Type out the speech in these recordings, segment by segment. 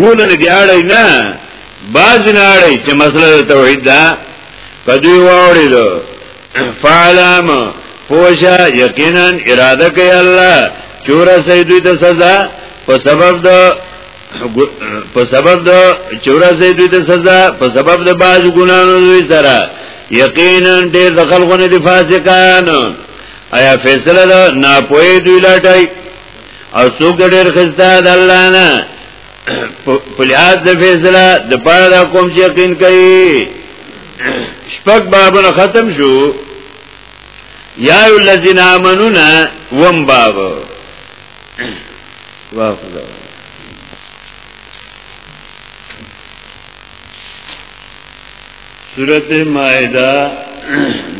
مونږ نه دی اړای نه باز نه اړای چې مسله توحید ده په دې وړي دو فعلم پوشا یقینا اراده کوي الله چور سي دوی ته سزا په سبب د په سبب د چور سي دوی ته سزا په سبب د باز ګنانو دوی سره یقینا ډېر د خلکو نه دي فاسقان آیا فیصله ده ناپوهی دوی لاټای او څوک ډېر خسته د الله نه په لحاظ د فیصله د پاره دا کوم چې یقین کوي شپږ بابونه ختم شو یا الذین آمنون وم باب واخذ سورت مائدہ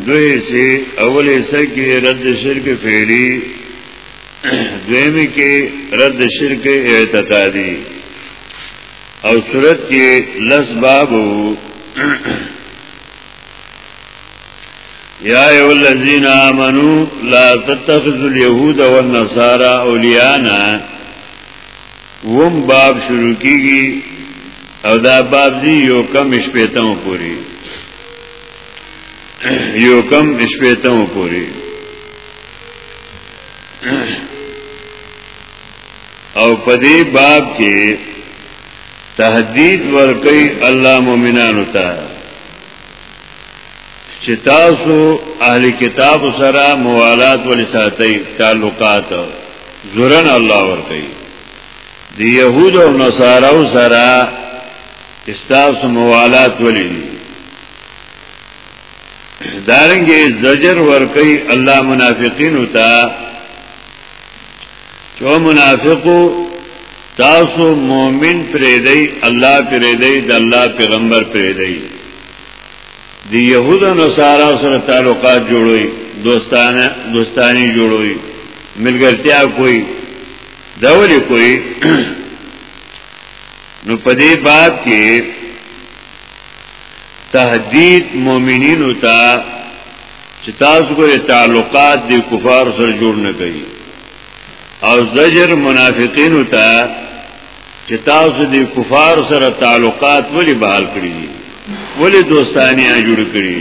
دوی سے اول حصہ کی رد شرک فعلی دویمه کې رد شرک اعتقادي او صورت کې لس باب یا ایو الذین آمنو لا تتخذوا اليهود والنصارى اولیاءنا وم باب شروع کیږي او دا باب دی یو کم شپیتم پوری یو کم شپیتم پوری او په دې باب کې تهدید ورکي الله مؤمنانو ته چې تاسو اهل کتاب سره موالات ولې ساتي تعلقات زورن الله ورکي دی يهود او نصارو سره استاسو موالات ولې دارنګه زجر ورکی الله منافقین تا چو منافقو تاسو مومن پریدی الله پریدی د الله پیغمبر پریدی دی یهود او نصارا سره تعلقات جوړوي دوستانه دوستانی جوړوي ملګرتیا کوي دا ولي کوي نو په دې باب کې تهدید مؤمنینو ته چې تاسو ګورې تعلقات د کفار سره جوړ نه کوي او زجر منافقینو ته چې تاسو د کفار سره تعلقات ولې بحال کړی دي ولې دوستانه جوړ کړی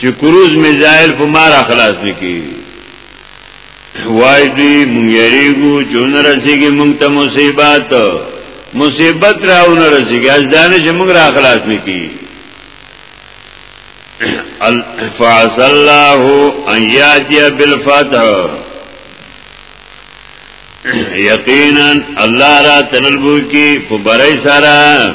چې کروز میزایل په مار خلاص نکي وای دی مونږ یریګو جون رسیږي مونږ ته مصیبت مصیبت راونه رسیږي از دانه چې مونږ را خلاص نکي فعس الله ان یاتی بالفتح یقینا الله را تنلبو کی په برای سره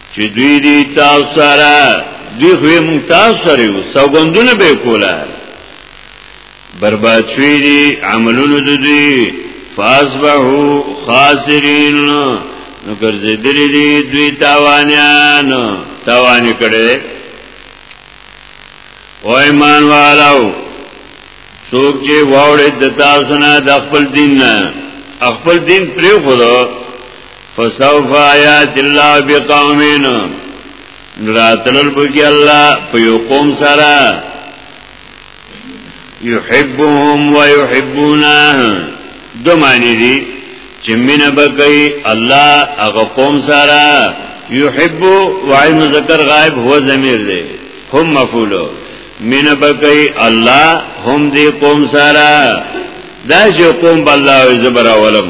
چې دوی دي تاسو سره دوی خو موږ تاسو سره یو سوګندونه به کوله برباد شوی دي عملونه د دوی فاسبحو خاسرین نو ګرځېدلې دي دوی تاوانیان تاوانې کړي او ایمان والو څوک چې واوړې د تاسو نه د خپل دین نه خپل دین پرې خورو فسوف آیات الله بقومین راتلل بکی الله په یو قوم سره یحبهم و یحبونه دو معنی دی چې مینه بکی الله هغه قوم سره یحب و عین ذکر غائب هو ضمیر دی هم مفعولو مینه بکی الله هم دی قوم سره دا چې قوم بالله زبر اولم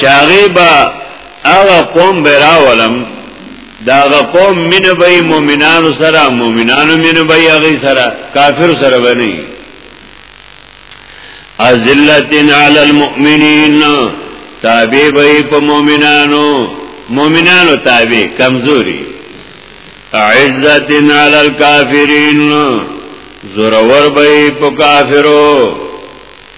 چاغي با هغه قوم براولم دا هغه قوم مين به مؤمنانو سره مؤمنانو مين به هغه سره کافر سره بني ازلتن علی المؤمنین تابع به په مؤمنانو مؤمنانو تابع کمزوري عزتن علی الکافرین زورور به په کافرو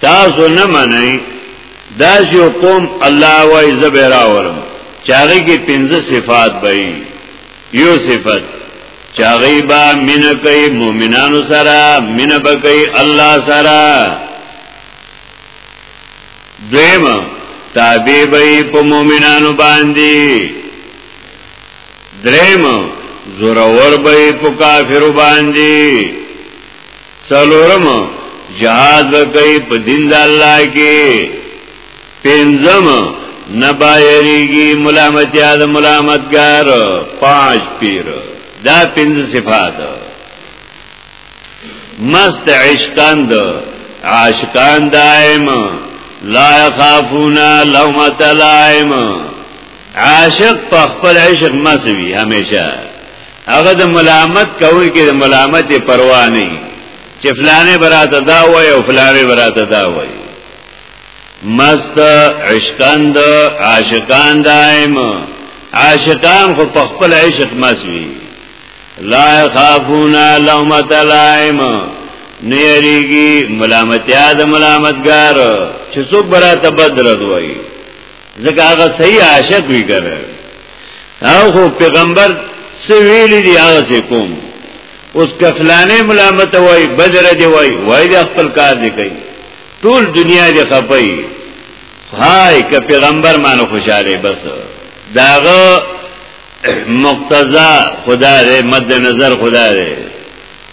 تاسو نه منئ دا یو قوم الله وای زبر اورم چاغه کې پنځه صفات وای یو صفت چاغه با مین کوي مؤمنانو سره مین بکئی الله سره دویم تابع وای په مؤمنانو باندې دریم زورور وای په کافر باندې څلورم جهاد وکي په دین د الله کې پنځم نبایریږي ملامتیا د ملامتګار پاج پیر دا پنځه صفات مست عشقان د عاشقان دائم لا يخافون لومت لائم عاشق په خپل عشق مسوي همیشه هغه د ملامت کوي کې د ملامت پروا نه چې فلانه براته دا وای او فلانه براته دا وای مست عشقاند عاشقان دائم عاشقان خو په خپل عشق مسوي لا خافونا لومت لائم نیریگی ملامتیا د ملامتگار چې څوک براته بدرد وای ځکه هغه صحیح عاشق وی کنه او خو پیغمبر څه ویل دي هغه څه کوم اوس کفلانه ملامت وای بدر دی وای وای د خپل کار دی کوي ټول دنیا دی خپای هاي که پیغمبر مانو خوشاله بس داغه مقتضا خدا دې مد نظر خدا دې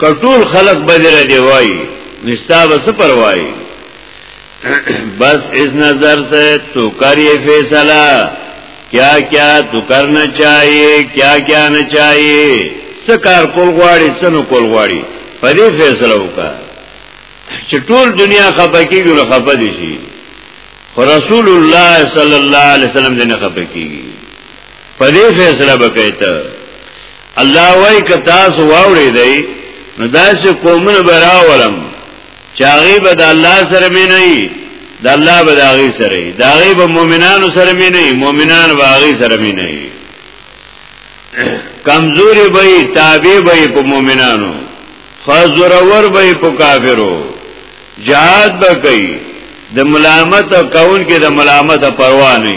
کټول خلق بدره دی وای نستا بس پروايي بس اس نظر سے تو کر یہ فیصلہ کیا کیا تو کرنا چاہیے کیا کیا نه چاہیے سکار کول غواړي سنو کول غواړي په دې فیصله وکړه چې ټول دنیا خپه کیږي نو خپه دي شي خو رسول الله صلی الله علیه وسلم دې نه خپه کیږي په دې فیصله وکړه الله وای که تاسو واورې دی نو داسې قومونه براولم چاغي به د الله سره مې نه وي د الله به داغي سره وي داغي به مؤمنانو سره مې نه وي مؤمنان به هغه سره مې نه وي کمزوري به تابع به په مؤمنانو خزرور به په کافرو جهاد به کوي د ملامت کون کې د ملامت پروا نه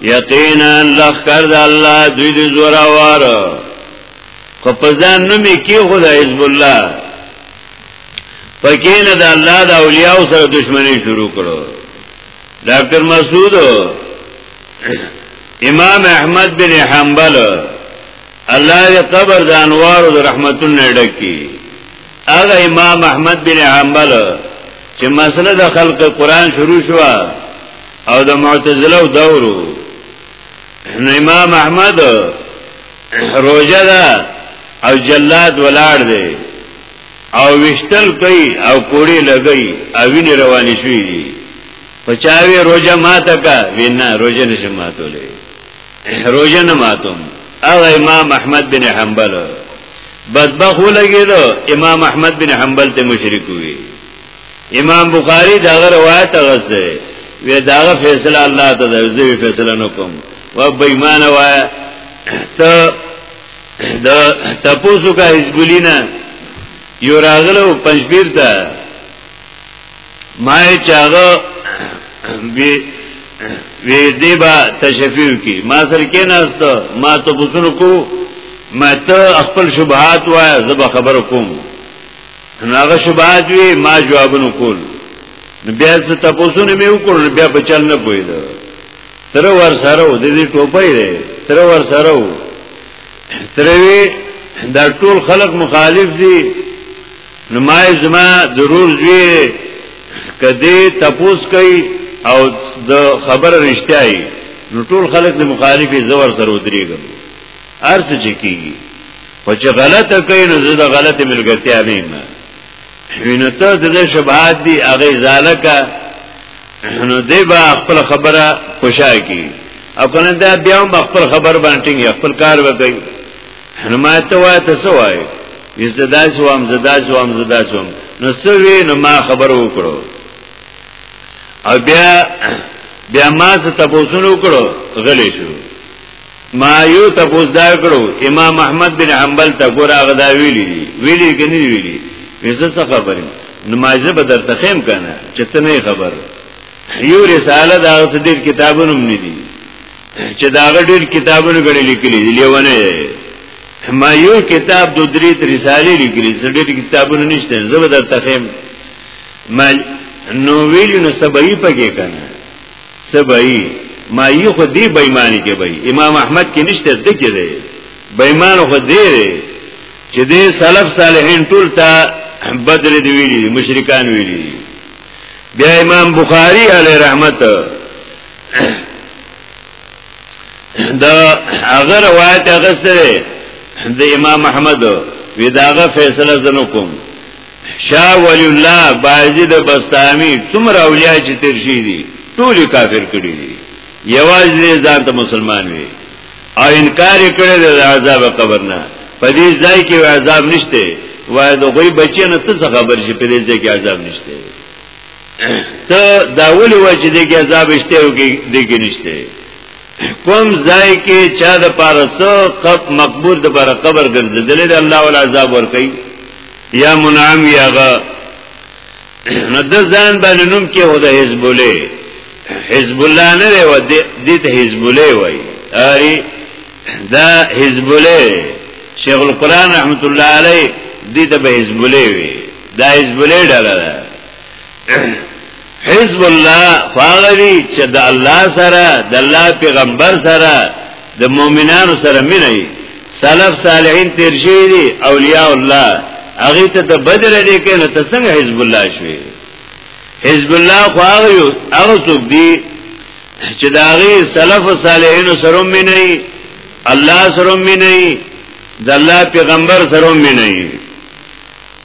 یقینا لخر د الله دوی د زورا وار کو پزان نمی کی خدا حزب الله پکین د الله د اولیاء سره دښمنی شروع کړو ډاکټر مسعود امام احمد بن حنبل الله دې قبر د انوار او رحمتونو ډکی هغه امام احمد بن حنبل چې مسله د خلق قران شروع شوه او د معتزله او دورو نو امام احمد روزه ده او جلاد ولاړ دی او وشتل کوي او کوړی لګي او ویني روانې شوې دي پچاوي روزه ماته کا وینا روزه نشم ماتولې روزه نه ماتوم او امام احمد بن حنبل بدبخ ولګیدو امام احمد بن حنبل ته مشرک وی امام بخاری دا روایت غزه وی دا فیصله الله ته درځي فیصله نکوم و بېمان وای ته د تپوسو کا حزبلینا یو راغلو پنځبیر ته ما چاغه وی وی دی با تشفیر کی ما سر کې ناست ما ته بوسونو کو ما ته خپل شبهات وای زب خبر کوم نو هغه شبهات وی ما جوابونه کول نو بیا څه تاسو نه مې وکړل بیا په چل نه پوهید تر ور سره و دې ټوپای دی تر ور سره و تروی دا ټول خلق مخالف دي نو ما زما ضرور دی کدی تاسو کوي او د خبر رښتیاي نو ټول خلق د مخالفي زور سره ودرېږم ارڅ چې کیږي خو چې غلطه کوي نو زه د غلطې ملګرتیا نه یم وینو ته د دې شبهات دي هغه ځالکه نو دې با خپل خبره خوشا کی او کنه دا بیا هم خپل خبر باندې خپل کار وکړي نو ما ته وای ته سو وای زدا سوام زدا سوام زدا سوام نو سوي نو ما خبر وکړو او بیا بیا ما څه تاسو نو وکړو غلې شو ما یو تاسو دا کړو امام احمد بن حنبل تا ګور هغه دا ویلی دی ویلی کني ویلی زه څه خبرم نمازه به درته خیم کنه چې ته نه خبر یو رساله دا څه ډیر کتابونه مې دي چې دا ډیر کتابونه غړي لیکلي دی لیونه ما یو کتاب دو درې رسالې لیکلي زه ډیر کتابونه نشته زه به درته خیم ما نو ویلی نو سبعی پکې کنه سبعی ما یو خو دی بېمانی کې بې امام احمد کې نشته د کې دی بېمان خو دی دی چې دې سلف صالحین ټول ته بدر دی ویلي مشرکان ویلي بیا امام بخاری علی رحمت دا هغه روایت هغه سره د امام احمد وی داغه فیصله زنو کوم شاه ولی الله بایزید بستامی څومره اولیاء چې تیر شي دي ټول کافر کړي دي یوازې ځان ته مسلمان وي او انکار کړي د عذاب قبر نه په دې ځای کې عذاب نشته وای د غوی بچی نه څه خبر شي په دې ځای کې عذاب نشته ته دا ولي وای چې دې کې عذاب شته او کې دې کې نشته کوم ځای کې چا د پارسو قب مقبور د پر قبر ګرځیدل د الله ول عذاب ور کوي یا منعم یا غا نو د ځان باندې نوم کې هو د حزب الله حزب الله نه دی و دې ته حزب الله وای اری دا حزب الله شیخ القران رحمت الله علی دې ته به حزب الله وی دا حزب الله ډاله حزب الله فاغری چې د الله سره د الله پیغمبر سره د مؤمنانو سره مینه سلف صالحین تیر شوی دي اولیاء الله هغه ته د بدر دې کې نو ته څنګه حزب الله شوی حزب الله خو هغه یو هغه څوک دی چې دا غي سلف صالحین سره مینه الله سره مینه د الله پیغمبر سره مینه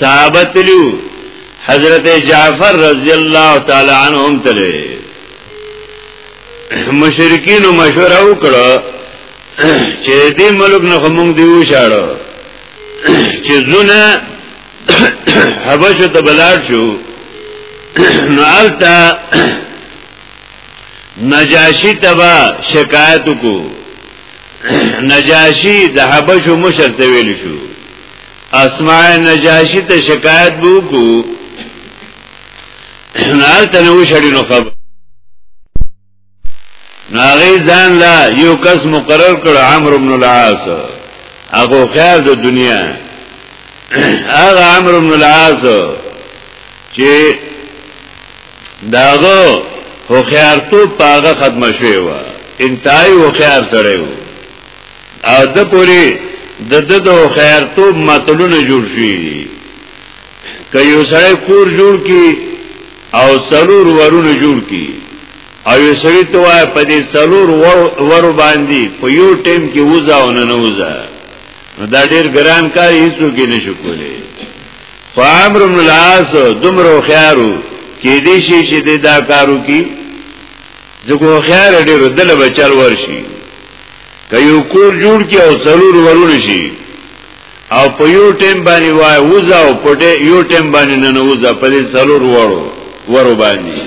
صحابه تلو حضرت جعفر رضی الله تعالی عنهم تلو مشرکین مشوره وکړه چې دې ملک نه موږ دی وشاړو چې زونه حبشو ته بلار شو نو آلتا نجاشی تبا شکایتو کو نجاشی د حبشو مشر ته ویل شو اسماء نجاشی ته شکایت وکړو نال تنو شړی نو خبر ناغی ځان لا یو کس مقرر کړ عمرو بن العاص هغه خیر د دنیا هغه عمرو بن العاص چې داغه هوخیارتو پاغه ختم شوی و انتهای هوخیار سره و او د پوری د د د خیر توب مطلونه جوړ شي که یو سړی کور جوړ کی او سلور ورونه جوړ کی او یو سړی ته وای په دې سلور ور باندې په یو ټیم کې وځه او نه نوځه دا ډیر ګران کار هیڅو کې نشو کولی خو عمرو بن العاص دومره خیارو کې دې شي چې دا کارو کی ځکه خیال ډیرو دل بچل ورشي که یو کور جوړ کی او څلور ورونه شي او په یو ټیم باندې وای وزا او په یو ټیم باندې نه وزا په دې څلور ورو ورو باندې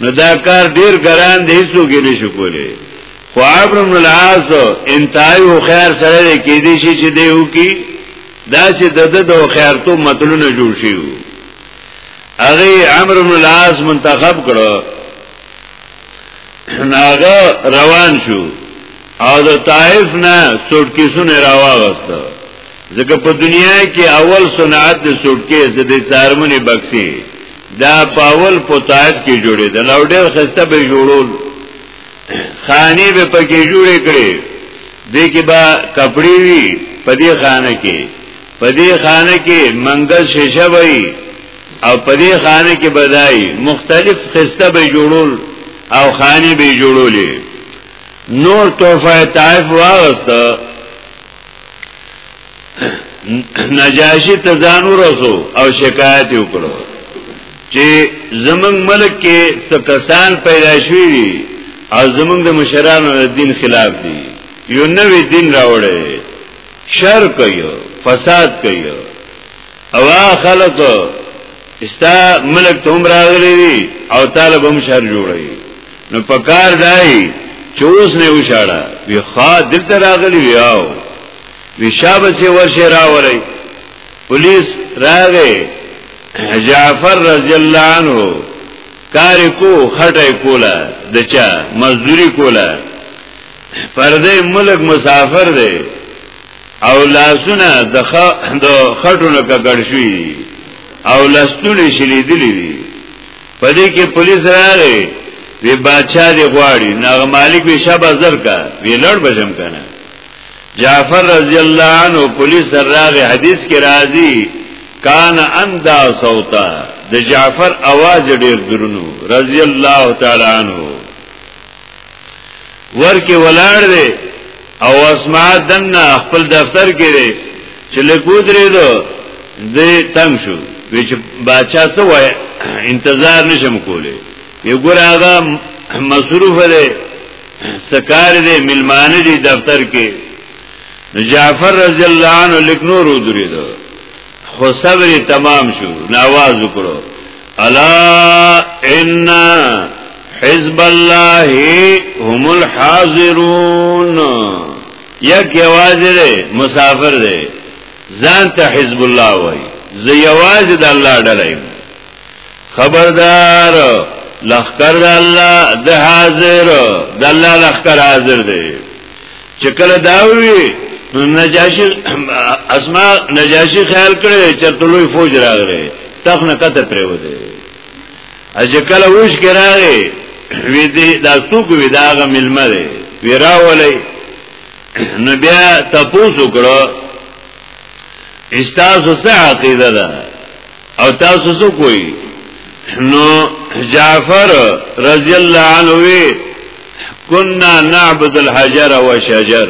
نو دا کار ډیر ګران دی څو کې نشو کولای خو عمرو بن العاص انتهای او خیر سره کې دي شي چې دیو کی دا چې د د او خیر تو مطلونه جوړ شي هغه عمرو بن العاص منتخب کړو ناغه روان شو او د طائف نه سوټکیسونه راوغسته ځکه په دنیا کې اول صنعت د سوټکیس د څارمنې بکسي دا پاول په طائف کې جوړې د لوډر خسته به جوړول خانی به پکې جوړې کړې دې کې با کپڑے وی په دې خانه کې په دې خانه کې منګل شیشه وای او په دې خانه کې بدای مختلف خسته به جوړول او خانه به جوړولې نور توفه طائف واغست نجاشی ته ځان ورسو او شکایت وکړو چې زمنګ ملک کې څه کسان پیدا شوي دي او زمنګ د مشرانو د دین خلاف دي یو نوې دین راوړی شر کوي فساد کوي او خلق استا ملک ته هم راغلی دی او طالب هم شهر جوړی نو پکار دای چې اوس نه وشاړه وی خا دلته راغلی وی او وی شابه سي ورشه راولای پولیس راغی جعفر رضی الله عنه کار کو خټه کولا دچا مزدوری کولا پرده ملک مسافر دی او لاسونه د خټو نه ککړ شوي دي او لستونه شلیدلې دي په دې کې پولیس راغی وی بادشاہ دی غواړي ناغه مالک به شابه زر کا وی لړ بجم کنه جعفر رضی الله عنه پولیس راغی حدیث کې راځي کان اندا صوتا د جعفر आवाज ډیر درنو رضی الله تعالی عنہ ورکه ولاړ دی او اسما دنه خپل دفتر کې دی چې لکو درې دو دې تنگ شو وی چې بادشاہ څه وای انتظار نشم کولای یو ګور هغه مصروف دی سکار دی ملمان دی دفتر کې جعفر رضی الله عنه لیک نور ودرې دو خو صبر تمام شو نواز وکړو الا ان حزب الله هم الحاضرون یک یواز دی مسافر دی ځان ته حزب الله وای زه یواز د الله ډلای خبردار لخر د الله د حاضر د الله لخر حاضر دی چې کله داوی نو نجاشی اسما نجاشی خیال کړی چې ټولوي فوج راغلی تخ نه کته پریو دی اج کله وښ کراغی وی دی دا څوک وی داغه ملمه دی وی راولې نو بیا تاسو کړو استاسو څه عقیده ده او تاسو څه کوئ نو جعفر رضی الله عنه وی كنا نعبد الحجر والشجر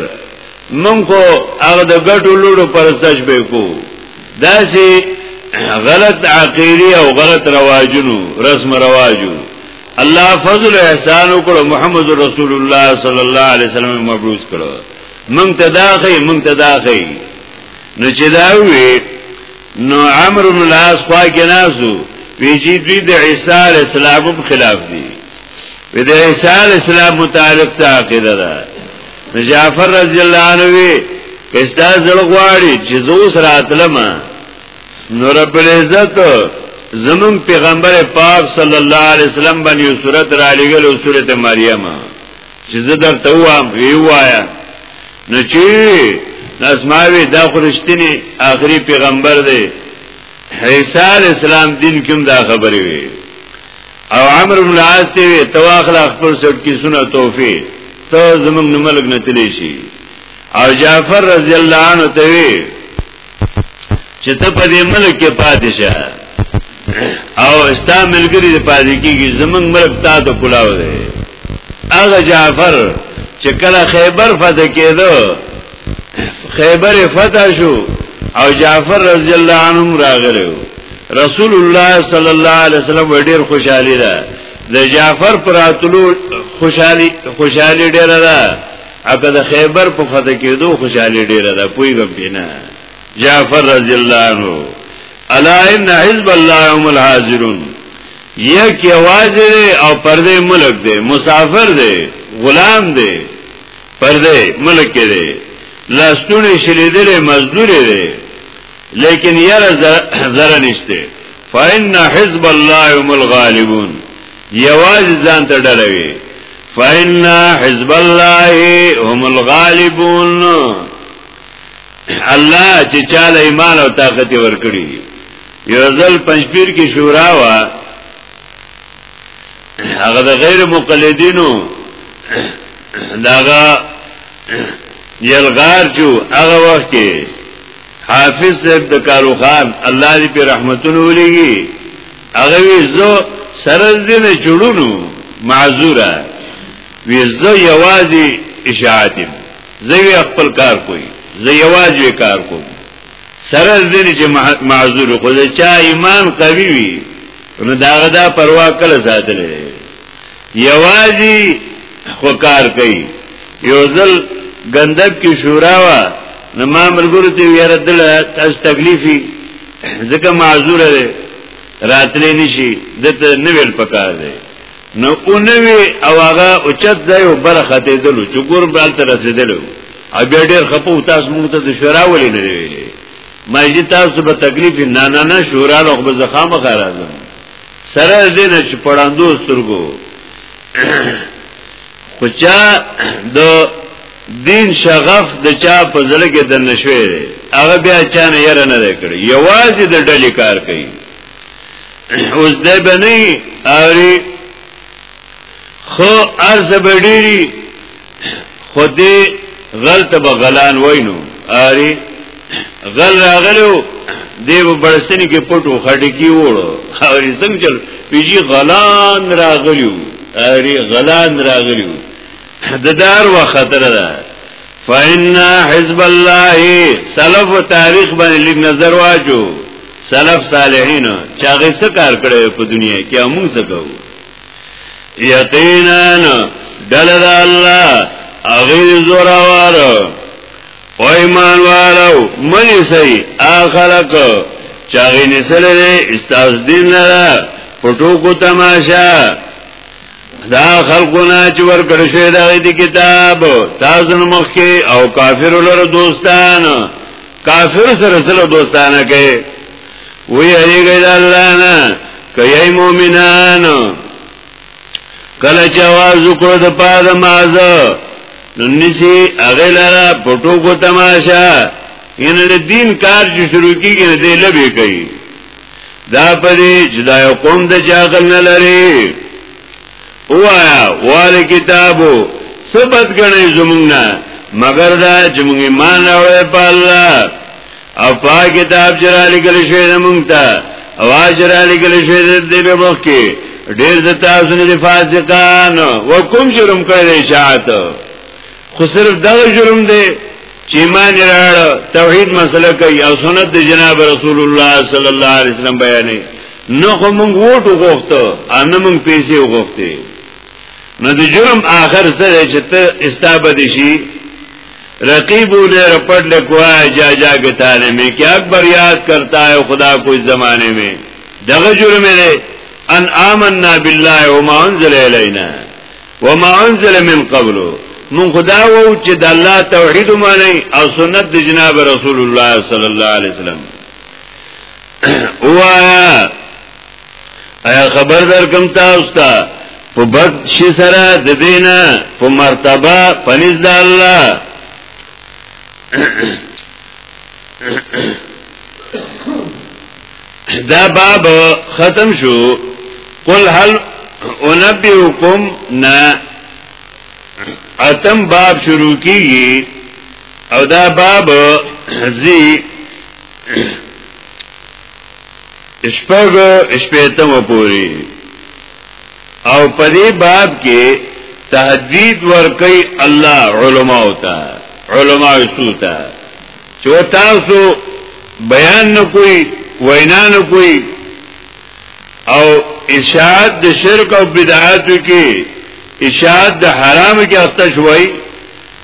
من کو هغه د ګټو لورو پرستش به کو داسې غلط عقیری او غلط رواجونو رسم رواجو الله فضل احسان وکړو محمد رسول الله صلی الله علیه وسلم مبعوث کړو من تداخی من تداخی نو چې دا وی نو عمرو بن العاص خوا کې نازو وی چې دوی د عیسی علی السلام په خلاف دي وی د عیسی علی السلام متعلق څه عقیده ده جعفر رضی الله عنه وی کستا زړه غواړي چې زو سره اتلم نو رب العزت زمون پیغمبر پاک صلی الله علیه وسلم باندې صورت را لګل او صورت مریم چې زه درته وایم وی وایا نو چې نسماوي دا خرشتنی آخري پیغمبر دی عیسی اسلام دین کوم دا خبرې وی او عمرو بن العاص ته وی تواخل خپل سټ کی سنه توفی ته زمنګ نملګ نتلی شي او جعفر رضی الله عنه ته وی چې ته په دې ملک کې پاتې شه او استا ملګری دې پاتې کیږي زمنګ ملک تا ته کلاو دی هغه جعفر چې کله خیبر فتح کېدو خیبر فتح شو او جعفر رضی الله عنه راغلی رسول الله صلی الله علیه وسلم ډیر خوشحالي ده د جعفر پراتلو خوشحالي خوشحالي ډیره ده اګه د خیبر په فتح کېدو خوشاله ډیره ده پویګم پینا جعفر رضی الله عنه الا ان حزب الله هم الحاضرون یک یواز دی او پرده ملک دی مسافر دی غلام دی پرده ملک دی لاستونه شلیدل مزدور دی لیکن یره زره نشته فإن حزب الله هم الغالبون یوازې ځان ته ډله وي فإن حزب الله هم الغالبون الله چې چاله ایمان او طاقت ورکړي یو ځل پنځپیر کې شورا وا هغه د غیر مقلدینو داغه یلغار جو هغه وخت کې حافظ صاحب د کارو خان الله دې په رحمتونو ولېږي هغه وی زه سره دې نه جوړونو معذوره وی زه یوازې اشاعت زه خپل کار کوي زه یوازې کار کوم سره دې چې معذور خو دا چا ایمان قوي وي نو داغه دا پروا کله ساتلې یوازی خوکار کئی یوزل گندب کی شورا وا نو ما ملګرو ته ویره دل تاسو تکلیفي ځکه معذور دی راتلې نشي دته نه ویل پکار دی نو اونوي او هغه اوچت ځای او بر خته دلو چې ګور بل تر رسیدلو ا بیا ډېر خپو تاسو موږ ته د شورا ولې نه ویلې ما یې تاسو به تکلیف نه نه نه شورا له خو زخامه خرازم سره دې نه چې پړاندو سترګو خو چا د دین شغف د چا په زړه کې د نشوي هغه بیا چا نه یره نه کړی یوازې د ډلې کار کوي اوس د بنې اوري خو ارزه بډيري خودی غل ته به غلان وینو اری غل راغلو دی په بړسنی کې پټو خټی کې وړو اری څنګه چل پیجی غلان راغلیو اری غلان راغلیو د دار و خطر ده فإن حزب الله سلف و تاریخ باندې لیک نظر واجو سلف صالحین چاغه څه کار کړی په دنیا کې موږ څه کوو یقینا دل د الله اغه زور وار او ایمان والو منی سي اخلق چاغی نسل دې استاز دین نه پټو کو تماشا دا خلقونه چې ورکړ شوی دا دی کتاب تاسو مخکي او کافر لره دوستان کافر سره سره دوستانه کوي وی هریږي د الله نه کوي مؤمنان کله چې आवाज وکړ د پاره مازه نو نسی هغه لاره پټو کو تماشا ان له دین کار چې شروع کیږي نه دی لبي کوي دا پدې چې دا قوم د چاغل نه لري وایا وال کتابو سبت غنی زمونږه مگر دا چې موږ ایمان راوړې په الله او په کتاب چې را لګل شوی د موږ ته او چې را لګل شوی د دې په مخ کې ډېر د تاسو نه فاسقان و کوم جرم کړی شاعت خو صرف دا جرم دی چې ایمان راړ توحید مسله کوي او سنت د جناب رسول الله صلی الله علیه وسلم بیانې نه خو مونږ ووټ وغوښته او نه مونږ پیسې وغوښته نو د جرم آخر سره چې ته استابه دي شي رقیبو نے رپٹ لکھوا ہے جا جا کے تانے میں کہ اکبر یاد کرتا ہے خدا کو اس زمانے میں دغ جرم دے ان آمنا باللہ وما انزل الینا وما انزل من قبلو من خدا وو چې د الله توحید مانی او سنت د جناب رسول الله صلی الله علیه وسلم وایا ایا خبر در کم تاسو ته په بد شي سره د دینه په مرتبه پنځ د الله دا باب ختم شو قل هل انبئکم نا اتم باب شروع کیږي او دا باب زی شپږ شپېتم پوری او په دې باب کې تهدید ورکي الله علما او تا علما سوتا چې تاسو بیان نه کوي وینا نه کوي او اشاعت د شرک او بدعات کې اشاعت د حرام کې اخته شوي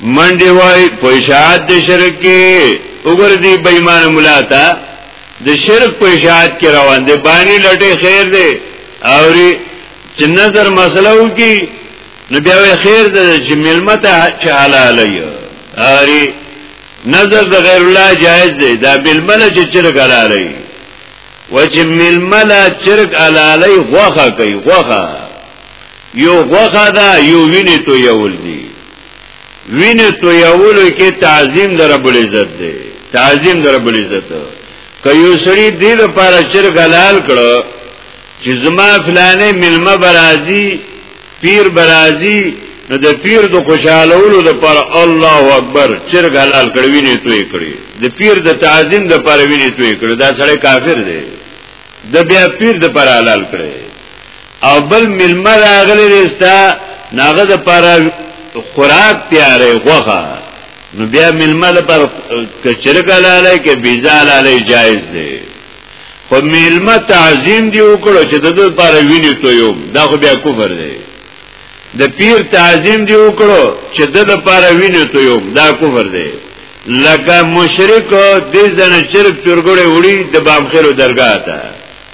منډي وای په اشاعت د شرک کې وګور دی بېمان مولا ته د شرک په اشاعت کې روان دی باندې لټه خیر دی اوري چې نظر مسله وکي نو بیا وی خیر دی چې ملمت چې حلال یو اوري نظر د غیر الله جایز دی دا ململ چې شرک حلال دی و چې ململ شرک حلال دی غوخه کوي غوخه یو غوخه دا یو وینې تو یول دی وینې تو یولو کې تعظیم در رب العزت دی تعظیم در رب العزت که یو سړی دې لپاره چرګ حلال کړو چې زما فلانه ملما برازي پیر برازي نو د پیر د خوشالولو د پر الله اکبر چرګ حلال کړی ویني توې کړی د پیر د تعظیم د پر ویني توې کړی دا سړی کافر دی د بیا پیر د پر حلال کړی او بل ملمه راغلی رستا ناغه د پاره خوراک تیارې غوخه نو بیا ملمه د پر کچرګ لاله کې بیزا لاله جایز دی خو ملمه تعظیم دی وکړو چې د دې لپاره ویني تو یو دا خو بیا کفر دی د پیر تعظیم دی وکړو چې د لپاره ویني تو یو دا کفر دی لکه مشرک دې ځنه چرګ چرګړې وړي د بامخیرو درگاه ته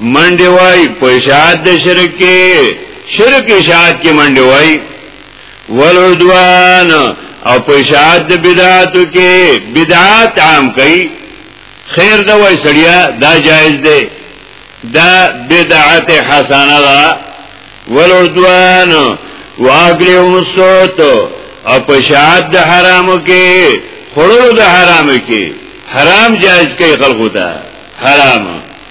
منډي وای په اشاعت د شرک کې شرک اشاعت کې منډي وای والعدوان او په اشاعت د بدعاتو کې بدعات عام کوي خیر دا وای سړیا دا جایز دی دا بدعت حسنه ده والعدوان واغلهم الصوت او په اشاعت د حرامو کې خړو د حرامو کې حرام جایز کوي خلقو ته حرام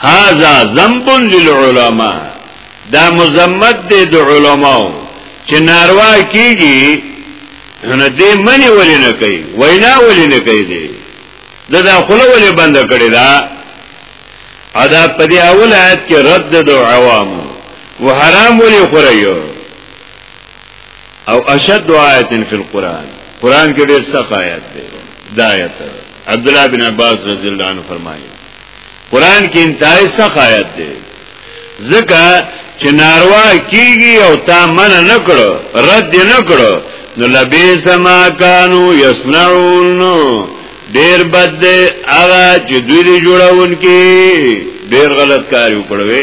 هاذا ذنب للعلماء دا مزمت دی د علماو چې ناروا کیږي نو دې منی ولې نه کوي وینا ولې نه کوي دې دا د خپل ولې بند کړی دا ادا په دې اول آیت کې رد د عوام و حرام ولې خورایو او اشد آیت فی القرآن قرآن کې ډېر سخت آیت دی دا آیت عبد الله بن عباس رضی الله عنه فرمایي قرآن کې انتهای سخت آیت دی ځکه چې ناروا کیږي او تا من نه کړو رد نه کړو نو لبی سما کانو یصنعون ډیر بد دی هغه چې دوی جوړون کې ډیر غلط کار وکړوي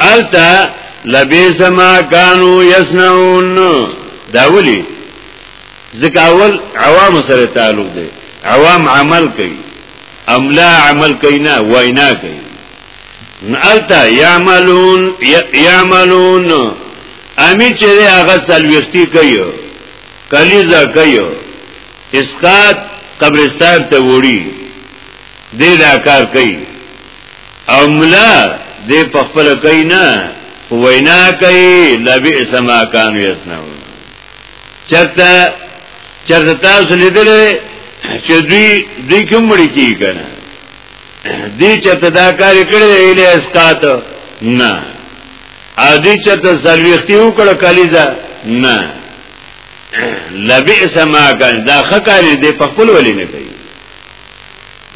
التا لبیس ما کانو یسنعون داولی ځکه اول عوام سره تعلق دی عوام عمل کوي املا عمل کوي نه وینا کوي نالتا یعملون یعملون امی چې هغه سلوختی کوي کلیزا کوي اسقات قبرستان ته وړي دې دا کار کوي او ملا دې په خپل کوي نه وینا کوي لبی سما کان یسنو چرته چرته تاسو لیدل چې دوی دوی کوم مړی کی کنه دې چرته دا کار کړی اله اسقات نه ا دې چرته سلوختی وکړه کلیزه نه لبی سما کان دا خکاری دې په خپل ولې نه کوي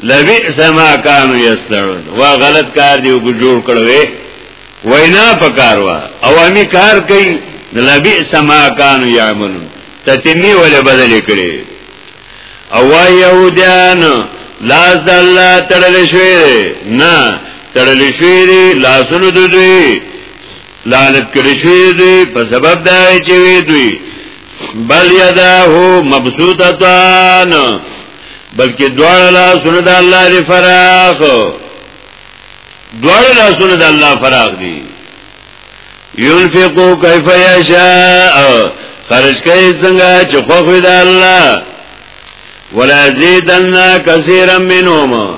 لبئس ما كانوا يستعون وا غلط کار دی وګ جوړ کړوې وینا پکار وا او امی کار کوي لبئس ما كانوا يعملون تتمی ول بدل کړي او يهوديان لاس د الله تړل شوی نه تړل شوی دی لاسونو د دوی لعنت کړی شوی دی په سبب دا چې وی دوی بل یداه مبسوطتان بلکې دواړه لاسونه د الله لري فراخ دواړه لاسونه د الله فراخ دي ينفقو كيف يشاء خرج کوي څنګه چې خو خو د الله ولا زيدنا كثيرا منهم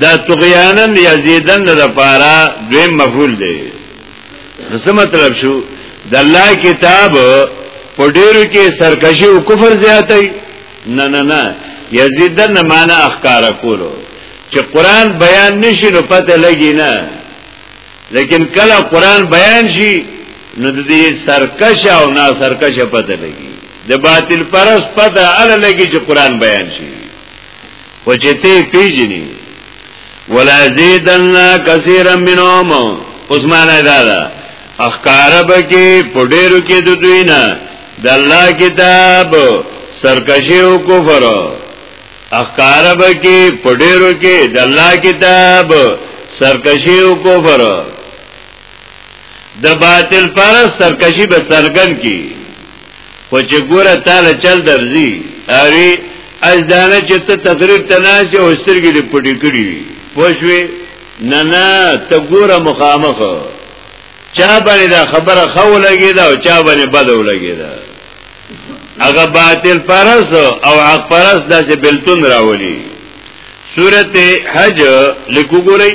دا طغیانن یا زیدن دا پارا دویم مفعول دی نسو مطلب شو دا اللہ کتاب په ډیرو کې سرکشي او کفر زیاتای نه نه نه یزیدن معنا اخکار کولو چې قران بیان نشي نو پته لګی نه لیکن کله قران بیان شي نو د دې سرکش او نا سرکش پته لګي د باطل پرس پته ال لګي چې قران بیان شي او چې ته پیژنې ولا زیدن کثیرا منهم اوس معنا دا ده اخکار بکی پډیرو کې د دوی نه د الله کتاب سرکشی او کفر اخکار بکی پډیرو کې د الله کتاب سرکشی او کفر د باطل پرس سرکشي به سرګن کی خو چې ګوره تعالی چل درځي اری از دانه چې ته تقریر تناسي او سترګې دې پټې کړې وي پوښوي نه نه ته ګوره مخامخ چا باندې دا خبره خو لګي دا او چا باندې بد ولګي دا هغه باطل پرس او حق پرس داسې بلتون راولي سورته حج لیکو ګورئ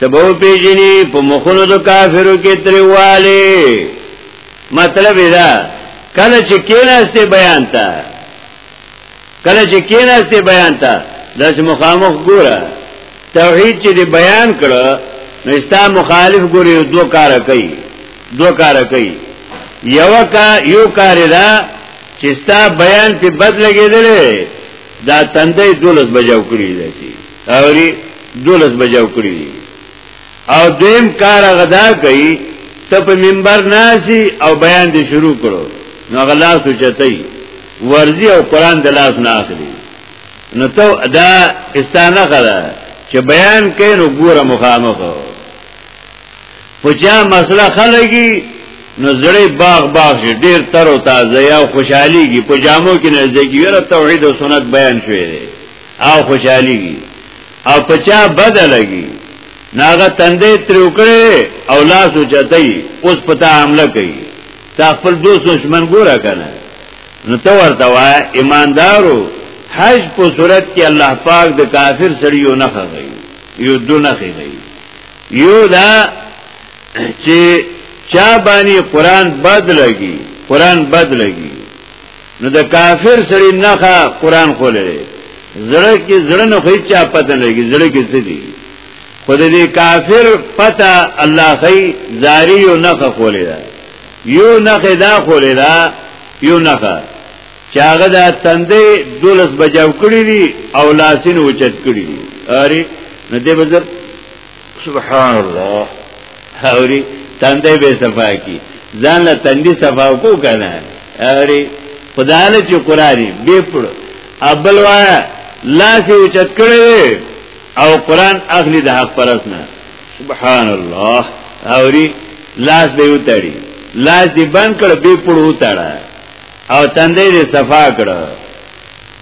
تبو پیجنی په مخونو د کافرو کې تریواله مطلب دا کله چې کیناسته بیان تا کله چې کیناسته بیان تا داس مخامخ ګوره توحید چې دی بیان کړه نو استا مخالف ګوري دوه کار کوي دوه کار کوي یو کا یو کار دا چې ستا بیان په بد لګیدل دا تندې دولس بجاو کړی دی اوری دولس بجاو کړی دی او دویم کار غدا کوي ته په منبر ناسي او بیان دې شروع کړو نو غلاس چتای ورزی او قران د لاس نه اخلي نو ته دا استانه غلا چې بیان کین او ګوره مخامخ په چا مسله خلګي نو زړه باغ باغ شي ډیر تر او تازه یا خوشحالي کی په جامو کې نه ځکه یره توحید او سنت بیان شوی دی او خوشحالیږي او پچا بد لګي ناغه تندې تر وکړي او لاس اوچتای اوس پتا حمله کوي تا خپل دوست دشمن ګوره کنه نو تو ورته وای ایماندارو حج په صورت کې الله پاک د کافر سره یو نه خغی یو دو نه خغی یو دا چې چا باندې قران بد لګي قران بد لګي نو د کافر سړی نه قرآن خولې زړه کې زړه نه خې چا پته لګي زړه کې څه دي خو د دې کافر پته الله خې زاری یو نه خولې دا یو نه دا خولې دا یو نه چاغه دا تندې دولس بجاو کړی دي او لاسین اوچت کړی دي اره نو دې بزر سبحان الله اوري تندې به صفا کی ځان له تندې صفا کو کنه اوري خدای له چې قرآني به پړ ابل وایا لاس یې چت کړی او قرآن اخلي د حق پرس نه سبحان الله اوري لاس به وتړي لاس دې بند کړ به پړ وتړه او تندې دې صفا کړه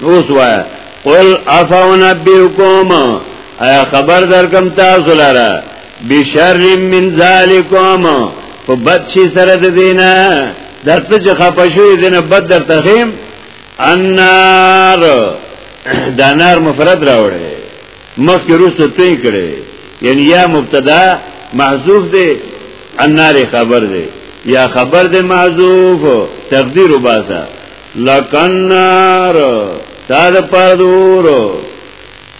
نو سوا قل افو نبیکم ایا خبر درکم تاسو لاره بشر من ذالکم په بد شي سره د دینه درته چې خپشوي دینه بد درته خیم النار دا نار مفرد راوړي مخکې روسته توی کړي یعنی یا مبتدا محذوف دی النار خبر دی یا خبر دی محذوف تقدیر وباسه لکنار تا د پردور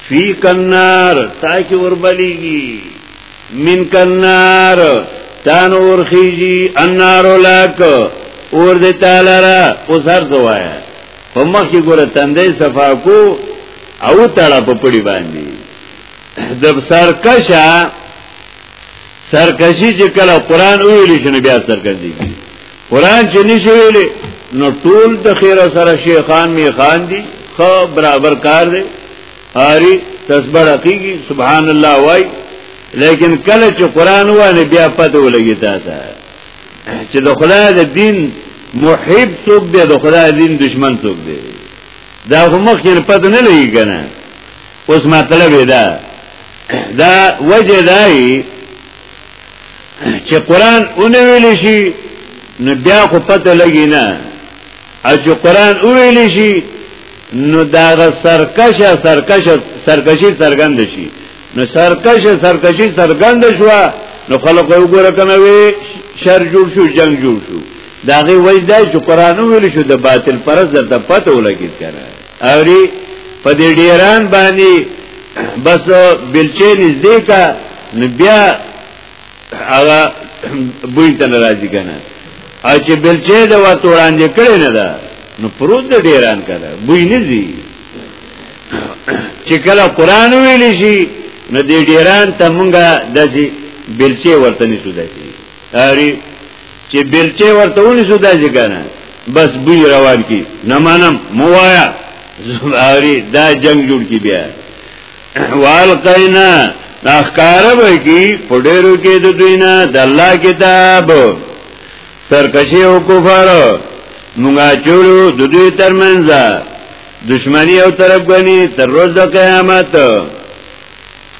فی کنار تا کی وربلیږي من کنار تا نور خیږي انار لاک اور دې تعالی را اوس هر زوایا په مخ کې ګوره تندې صفا کو او تړه په پړی باندې د سرکشا سرکشی چې کله قران ویل شنو بیا سرکشی قران چې نشي ویلې نو ټول د خیر سره شیخان می خان دي خو برابر کار دی هاري تسبیح حقيقي سبحان الله وای لیکن کله چې قران وانه بیا پته ولګی تاسو چې د خدای د دین محب څوک دی د خدای د دین دشمن څوک دی دا هم خیر پته نه لګی کنه اوس مطلب دا دا وجه دای چې قران اونه ویل شي نو بیا خو پته لګی نه او چې قران ویل شي نو دا سرکش سرکش سرکشي سرګند شي نو سرکش سرکشي سرګند شو نو خلک وګوره کنه وی شر جوړ شو جنگ جوړ شو داغه وجدا چې قران ویل شو د باطل پرز درته پته ولګی کنه اوری په دې ډیران باندې بس بلچې نږدې کا نو بیا هغه بوی ته ناراضی کنه او چې بلچې د وته وړاندې کړي نه ده نو پروت د ډیران کړه بوی نه زی چې کله قران ویل شي نو دې ډیران ته مونږه دځي بلچې ورته نشو دځي اری چې بیلچه ورته ونیسو دا ځګنه بس بوی روان کی نه منم موایا زباری دا جنگ جوړ کی بیا والقینا اخکار به کی پډیرو کې د دوی نه د الله کتاب سرکشی او کفر مونږه چورو د دوی ترمنځ دشمنی او طرف غنی تر روز د قیامت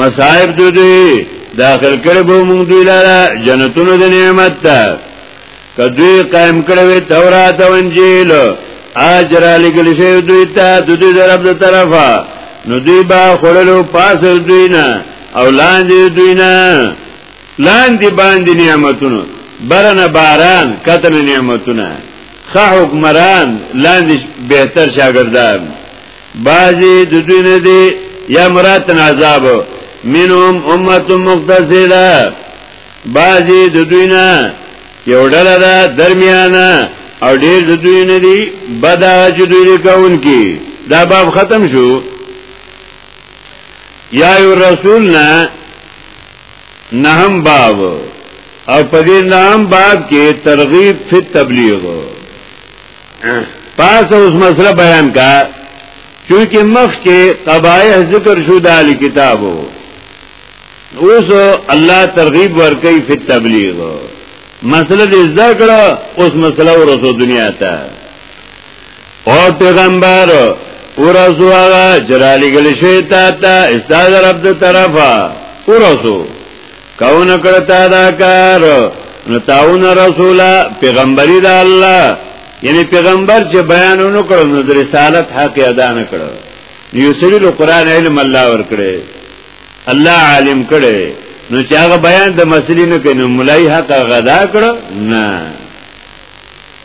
مصائب دو دوی داخل کړی بو مونږ دوی لاره جنتونو د نعمت ته که دوی قائم کړی وی تورات او انجیل اجر علی گل شی دوی ته د دوی رب د طرفه نو دوی با خړلو پاس دوی نه او لاندې دوی نه لاندې باندې نعمتونو برنه باران کتن نعمتونه خ حکمران لاندې بهتر شاګردان بعضی د دوی نه دی یا مراد عذاب منهم امه مقتصده بعضی د دوی نه یو ډله ده درمیانه او ډیر د دوی نه دی بدا چې دوی لکون کی دا باب ختم شو یا یو رسول نه نهم باب او په دې نام باب کې ترغیب فی تبلیغ پاس اوس مسله بیان کا چونکه مخ کې قبایح ذکر شو د علی کتابو اوس الله ترغیب ورکړي په تبلیغ مسله دې زده کړه اوس مسله ورسو دنیا ته او پیغمبر ورسو هغه جرالی گلی شوی تا تا استاد رب ده طرفا ورسو کونه کړتا دا کار نو تاون رسولا پیغمبري دا الله یعنی پیغمبر چې بیان ونه کړو نو د رسالت حق ادا نه کړو یو سړي له قران علم الله ور کړې الله عالم کړې نو چې هغه بیان د مسلې نه کینو مولای حق غدا کړو نه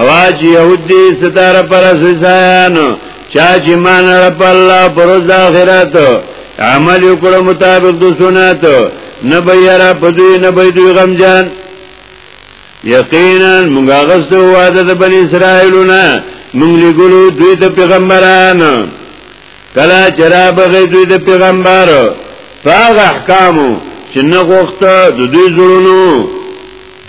اواج یهود دی ستاره پر سیسایان چا چې مان رب الله پر ورځ آخرت عمل وکړو مطابق د سنت نه به یرا پدوی نه به دوی غم جان یقینا موږ غسو واده د بنی اسرائیلونه موږ لګلو دوی د پیغمبران کلا چرا بغی دوی د پیغمبر فاغ احکامو چې نه غوښته د دوی زړونو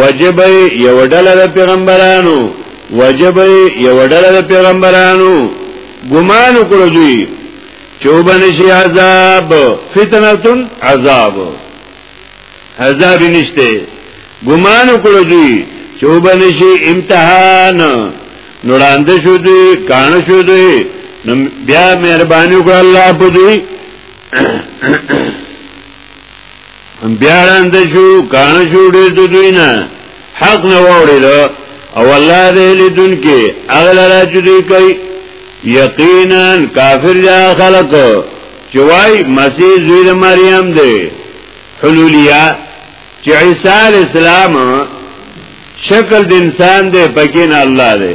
وجب یو ډله د پیغمبرانو وجب یو ډله د پیغمبرانو ګمان کړو دوی چوبن شي عذاب فتنه عذاب عذاب نشته ګمان کړو دوی چوبن شي امتحان نوراند شو دوی کان شو دوی بیا مهرباني وکړه الله په دوی بیا راند شو کان شو ډیر د دوی نه حق نه وړي دا او الله دې لیدون کې اغل را چې دوی کوي یقینا کافر یا خلق چوای مسیح زوی د مریم دی حلولیا چې عیسی علی السلام شکل د انسان دی پکې نه الله دی